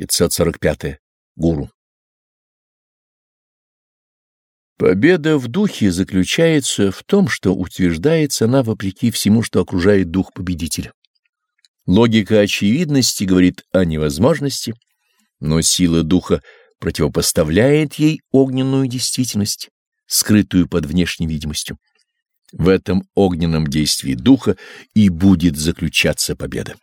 545. Гуру. Победа в духе заключается в том, что утверждается она вопреки всему, что окружает дух победителя. Логика очевидности говорит о невозможности, но сила духа противопоставляет ей огненную действительность, скрытую под внешней видимостью. В этом огненном действии духа и будет заключаться победа.